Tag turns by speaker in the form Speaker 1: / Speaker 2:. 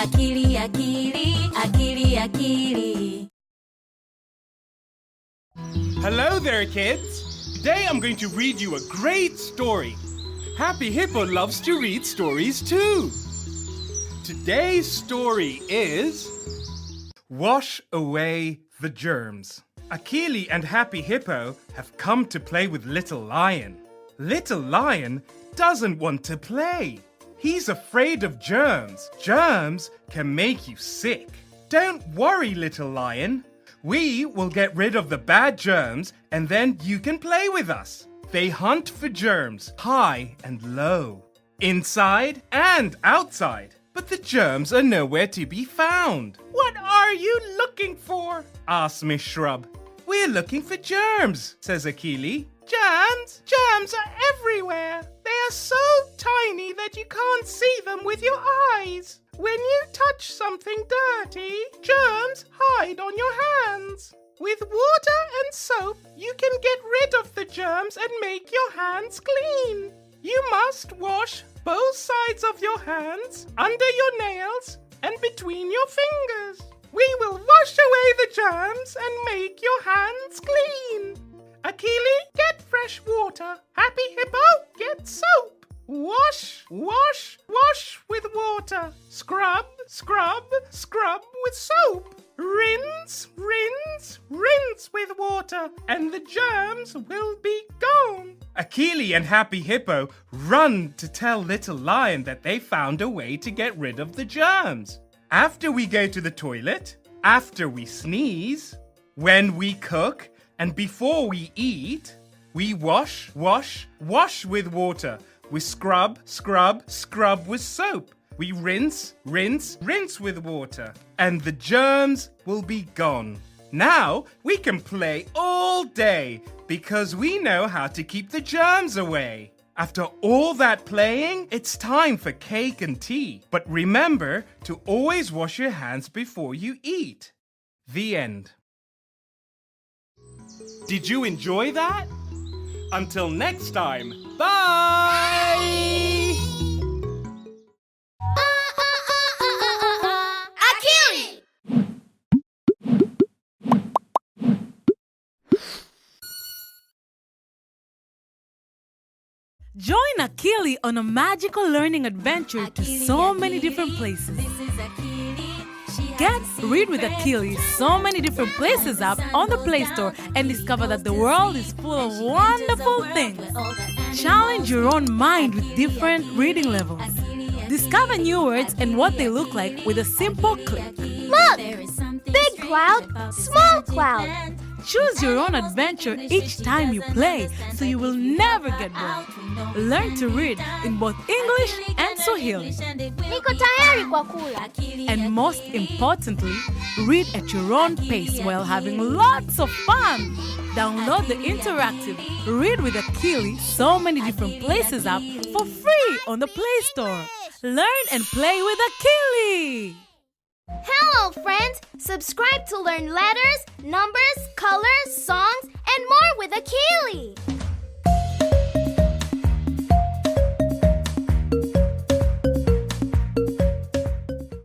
Speaker 1: Akili, akili, akili, akili.
Speaker 2: Hello there, kids. Today I'm going to read you a great story. Happy Hippo loves to read stories too. Today's story is Wash Away the Germs. Akili and Happy Hippo have come to play with Little Lion. Little Lion doesn't want to play. He's afraid of germs. Germs can make you sick. Don't worry, Little Lion. We will get rid of the bad germs and then you can play with us. They hunt for germs high and low, inside and outside. But the germs are nowhere to be found. What are you looking for? asked Miss Shrub. We're looking for germs, says Akili. Germs? Germs are everywhere. They are so you can't see them with your eyes. When you touch something dirty, germs hide on your hands. With water and soap, you can get rid of the germs and make your hands clean. You must wash both sides of your hands, under your nails, and between your fingers. We will wash away the germs and make your hands clean. Akili, get fresh water. Happy Hippo, get soap. Wash, wash, wash with water. Scrub, scrub, scrub with soap. Rinse, rinse, rinse with water, and the germs will be gone. Akili and Happy Hippo run to tell Little Lion that they found a way to get rid of the germs. After we go to the toilet, after we sneeze, when we cook, and before we eat, we wash, wash, wash with water. We scrub, scrub, scrub with soap. We rinse, rinse, rinse with water. And the germs will be gone. Now we can play all day because we know how to keep the germs away. After all that playing, it's time for cake and tea. But remember to always wash your hands before you eat. The end. Did you enjoy that? Until next time, bye!
Speaker 3: Join Akili on a magical learning adventure to so many different places.
Speaker 1: This is Akili. She
Speaker 3: Get Read with
Speaker 1: secret.
Speaker 3: Akili so many different places app on the Play Store and discover that the world is full of wonderful things. Challenge your own mind with different reading levels. Discover new words and what they look like with a simple click.
Speaker 4: Look! Big cloud, small cloud.
Speaker 3: Choose your own adventure each time you play so you will never get bored. Learn to read in both English and Swahili.
Speaker 4: Niko tayari kwa kula.
Speaker 3: And most importantly, read at your own pace while having lots of fun. Download the interactive Read with Akili so many different places app for free on the Play Store. Learn and play with Akili.
Speaker 4: Friends! Subscribe to learn letters, numbers, colors, songs, and more with Akili.